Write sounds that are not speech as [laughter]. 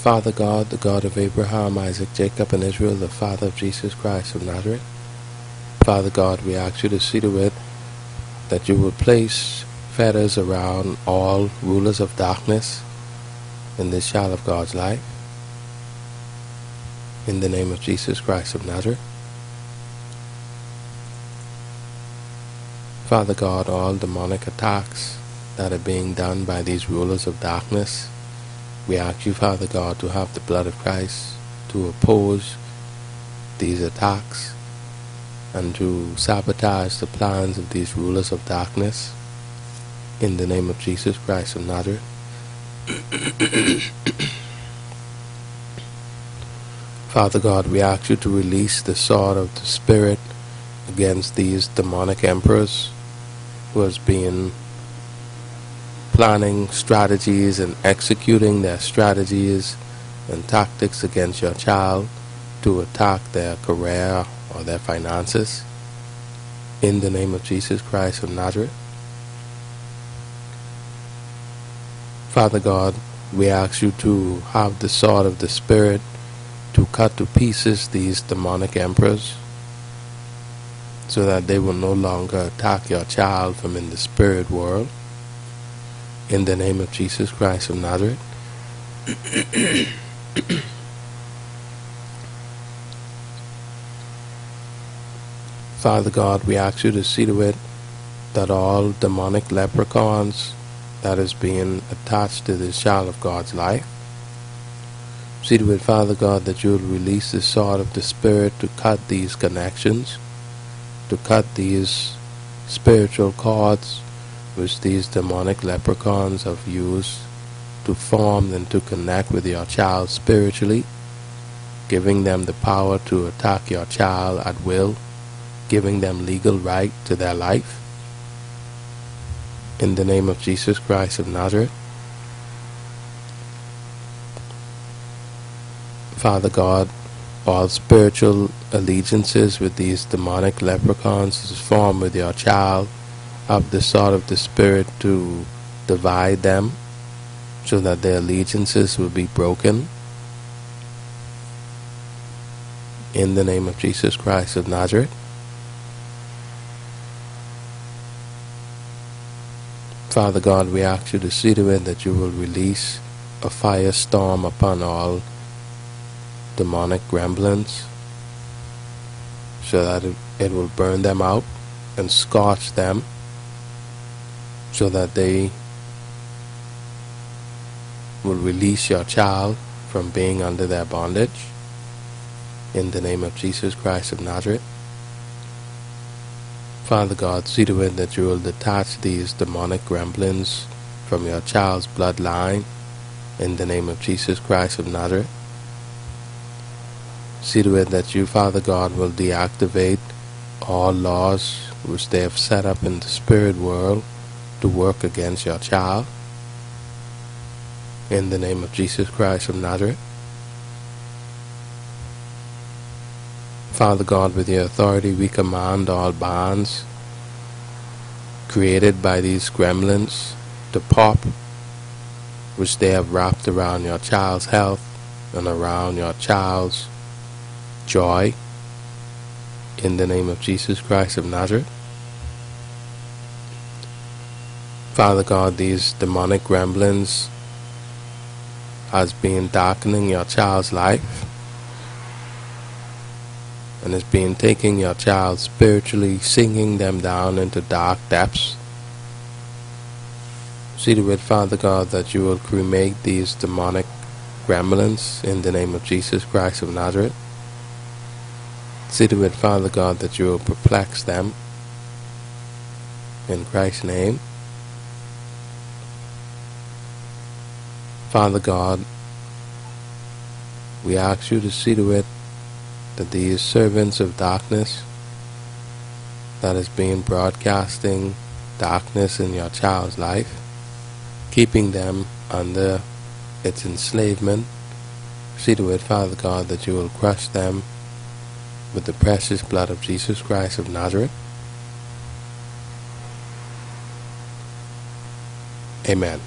Father God, the God of Abraham, Isaac, Jacob, and Israel, the Father of Jesus Christ of Nazareth. Father God, we ask you to see to it that you will place fetters around all rulers of darkness in this child of God's life. In the name of Jesus Christ of Nazareth. Father God, all demonic attacks that are being done by these rulers of darkness, we ask you, Father God, to have the blood of Christ to oppose these attacks and to sabotage the plans of these rulers of darkness in the name of Jesus Christ of Nazareth. [coughs] Father God, we ask you to release the sword of the Spirit against these demonic emperors who has been planning strategies and executing their strategies and tactics against your child to attack their career or their finances. In the name of Jesus Christ of Nazareth. Father God, we ask you to have the sword of the Spirit to cut to pieces these demonic emperors so that they will no longer attack your child from in the spirit world. In the name of Jesus Christ of Nazareth. [coughs] Father God, we ask you to see to it that all demonic leprechauns that is being attached to this child of God's life, see to it, Father God, that you will release the sword of the Spirit to cut these connections, to cut these spiritual cords which these demonic leprechauns have used to form and to connect with your child spiritually, giving them the power to attack your child at will giving them legal right to their life. In the name of Jesus Christ of Nazareth. Father God, all spiritual allegiances with these demonic leprechauns is formed with your child of the sword of the Spirit to divide them so that their allegiances will be broken. In the name of Jesus Christ of Nazareth. Father God, we ask you to see to it that you will release a firestorm upon all demonic gremlins so that it, it will burn them out and scorch them so that they will release your child from being under their bondage in the name of Jesus Christ of Nazareth. Father God, see to it that you will detach these demonic gremlins from your child's bloodline in the name of Jesus Christ of Nazareth. See to it that you, Father God, will deactivate all laws which they have set up in the spirit world to work against your child. In the name of Jesus Christ of Nazareth. Father God, with your authority, we command all bonds created by these gremlins to pop, which they have wrapped around your child's health and around your child's joy. In the name of Jesus Christ of Nazareth. Father God, these demonic gremlins has been darkening your child's life and it's been taking your child spiritually, sinking them down into dark depths. See to it, Father God, that you will cremate these demonic gremlins in the name of Jesus Christ of Nazareth. See to it, Father God, that you will perplex them in Christ's name. Father God, we ask you to see to it that these servants of darkness that has been broadcasting darkness in your child's life, keeping them under its enslavement, see to it, Father God, that you will crush them with the precious blood of Jesus Christ of Nazareth. Amen.